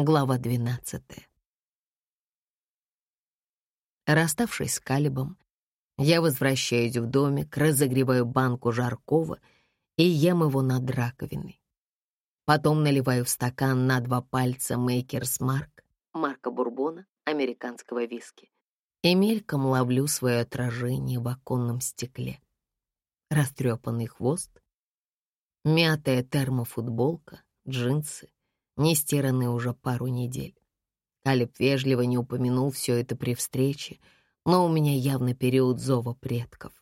Глава 12. Расставшись с Калибом, я возвращаюсь в домик, разогреваю банку жаркого и ем его над раковиной. Потом наливаю в стакан на два пальца Мейкерс Марк, марка бурбона, американского виски, и мельком ловлю свое отражение в оконном стекле. Растрепанный хвост, мятая термофутболка, джинсы, не стиранные уже пару недель. Калиб вежливо не упомянул все это при встрече, но у меня явно период зова предков.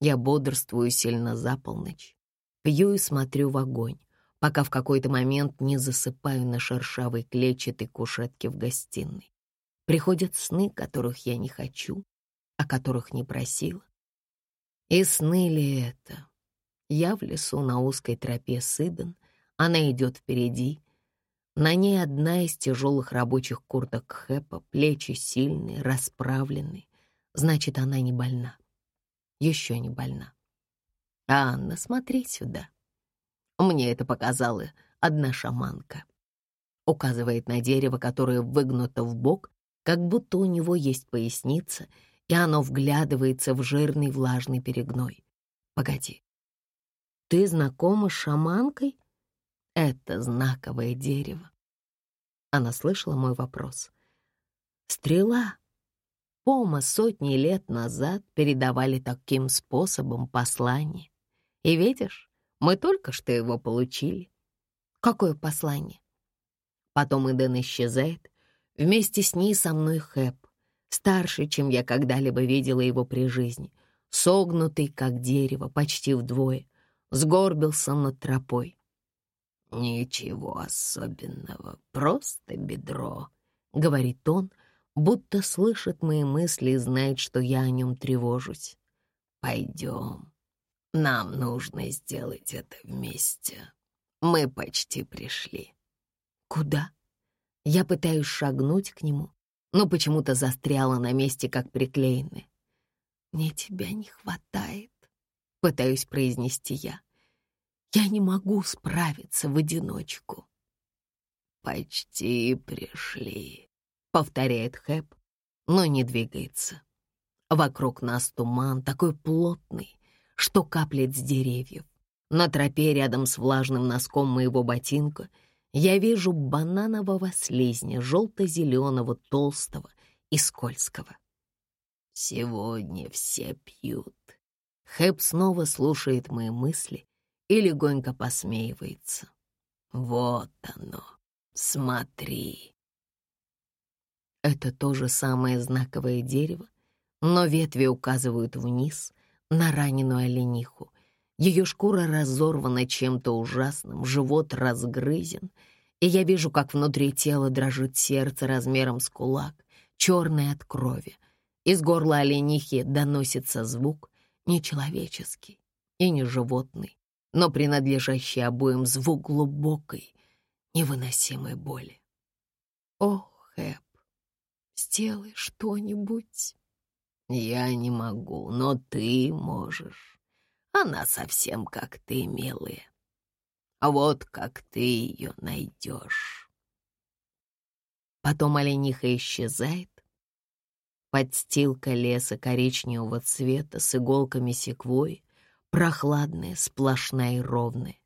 Я бодрствую сильно за полночь, пью и смотрю в огонь, пока в какой-то момент не засыпаю на шершавой клетчатой кушетке в гостиной. Приходят сны, которых я не хочу, о которых не просила. И сны ли это? Я в лесу на узкой тропе Сыдан, она идет впереди, на ней одна из тяжелых рабочих курток Хэпа, плечи сильные, расправленные. Значит, она не больна. Еще не больна. Анна, смотри сюда. Мне это показала одна шаманка. Указывает на дерево, которое выгнуто в бок, как будто у него есть поясница, и оно вглядывается в жирный влажный перегной. Погоди. Ты знакома с шаманкой? Это знаковое дерево. Она слышала мой вопрос. Стрела. Пома сотни лет назад передавали таким способом послание. И видишь, мы только что его получили. Какое послание? Потом Иден исчезает. Вместе с ней со мной Хэп, старше, чем я когда-либо видела его при жизни, согнутый, как дерево, почти вдвое, сгорбился над тропой. «Ничего особенного, просто бедро», — говорит он, будто слышит мои мысли и знает, что я о нем тревожусь. «Пойдем. Нам нужно сделать это вместе. Мы почти пришли». «Куда?» Я пытаюсь шагнуть к нему, но почему-то застряла на месте, как приклеенная. «Мне тебя не хватает», — пытаюсь произнести я. Я не могу справиться в одиночку. «Почти пришли», — повторяет Хэп, но не двигается. Вокруг нас туман такой плотный, что каплет с деревьев. На тропе рядом с влажным носком моего ботинка я вижу бананового слизня, желто-зеленого, толстого и скользкого. Сегодня все пьют. Хэп снова слушает мои мысли, и легонько посмеивается. Вот оно, смотри. Это то же самое знаковое дерево, но ветви указывают вниз на раненую олениху. Ее шкура разорвана чем-то ужасным, живот разгрызен, и я вижу, как внутри тела дрожит сердце размером с кулак, черное от крови. Из горла оленихи доносится звук нечеловеческий и не животный, но принадлежащий обоим звук глубокой, невыносимой боли. «О, Хэп, сделай что-нибудь!» «Я не могу, но ты можешь. Она совсем как ты, милая. А вот как ты ее найдешь!» Потом олениха исчезает. Подстилка леса коричневого цвета с иголками секвой прохладная, сплошная и ровная.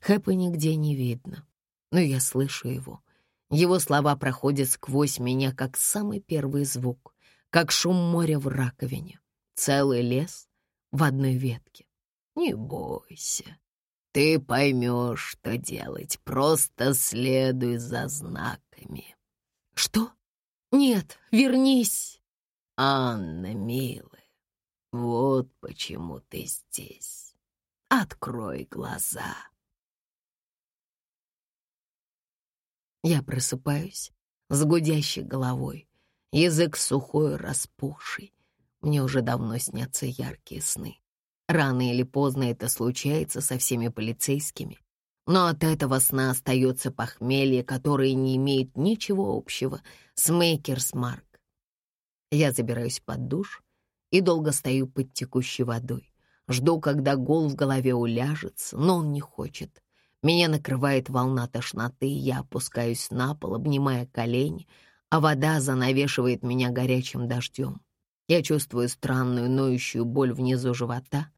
Хэпа нигде не видно, но я слышу его. Его слова проходят сквозь меня, как самый первый звук, как шум моря в раковине. Целый лес в одной ветке. Не бойся, ты поймешь, что делать, просто следуй за знаками. Что? Нет, вернись. Анна, милая, вот почему ты здесь. Открой глаза. Я просыпаюсь с гудящей головой, язык сухой, распухший. Мне уже давно снятся яркие сны. Рано или поздно это случается со всеми полицейскими, но от этого сна остается похмелье, которое не имеет ничего общего с Мейкерс Марк. Я забираюсь под душ и долго стою под текущей водой. Жду, когда гол в голове уляжется, но он не хочет. Меня накрывает волна тошноты, я опускаюсь на пол, обнимая колени, а вода занавешивает меня горячим дождем. Я чувствую странную ноющую боль внизу живота,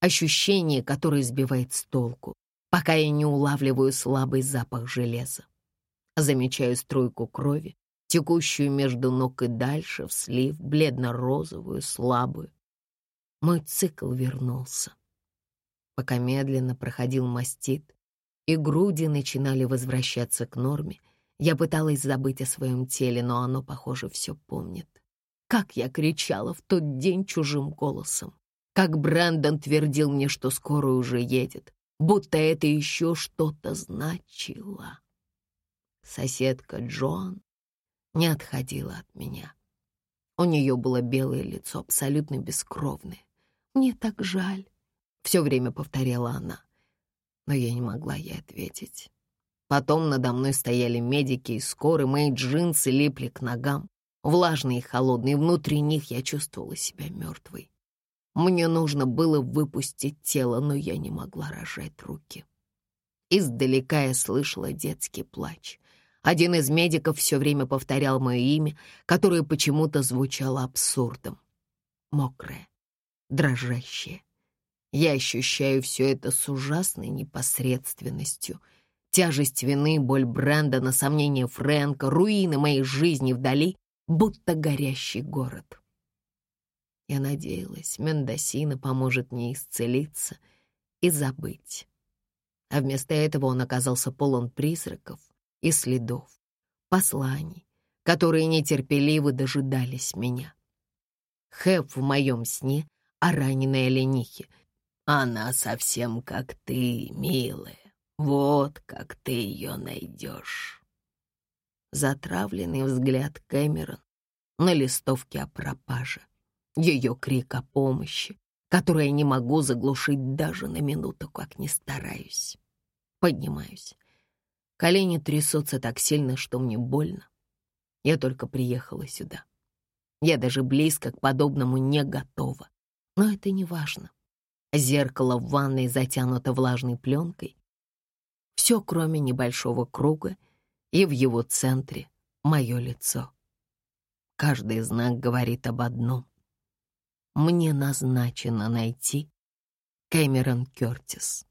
ощущение, которое сбивает с толку, пока я не улавливаю слабый запах железа. Замечаю струйку крови, текущую между ног и дальше, в слив, бледно-розовую, слабую. Мой цикл вернулся. Пока медленно проходил мастит, и груди начинали возвращаться к норме, я пыталась забыть о своем теле, но оно, похоже, все помнит. Как я кричала в тот день чужим голосом. Как Брэндон твердил мне, что скоро уже едет, будто это еще что-то значило. Соседка Джон не отходила от меня. У нее было белое лицо, абсолютно бескровное. «Мне так жаль», — все время повторяла она но я не могла ей ответить. Потом надо мной стояли медики и скоры, мои джинсы липли к ногам, влажные и холодные, внутри них я чувствовала себя мертвой. Мне нужно было выпустить тело, но я не могла рожать руки. Издалека я слышала детский плач. Один из медиков все время повторял мое имя, которое почему-то звучало абсурдом. Мокраое, дрожащее, я ощущаю все это с ужасной непосредственностью. Тяжесть вины, боль Брэндона, сомнения Фрэнка, руины моей жизни вдали, будто горящий город. Я надеялась, Мендосина поможет мне исцелиться и забыть. А вместо этого он оказался полон призраков и следов, посланий, которые нетерпеливо дожидались меня. Хэп в моем сне о раненой оленихе — она совсем как ты, милая. Вот как ты ее найдешь. Затравленный взгляд Кэмерон на листовке о пропаже. Ее крик о помощи, который я не могу заглушить даже на минуту, как не стараюсь. Поднимаюсь. Колени трясутся так сильно, что мне больно. Я только приехала сюда. Я даже близко к подобному не готова. Но это не важно. Зеркало в ванной затянуто влажной пленкой. Все, кроме небольшого круга, и в его центре мое лицо. Каждый знак говорит об одном. Мне назначено найти Кэмерон Кёртис.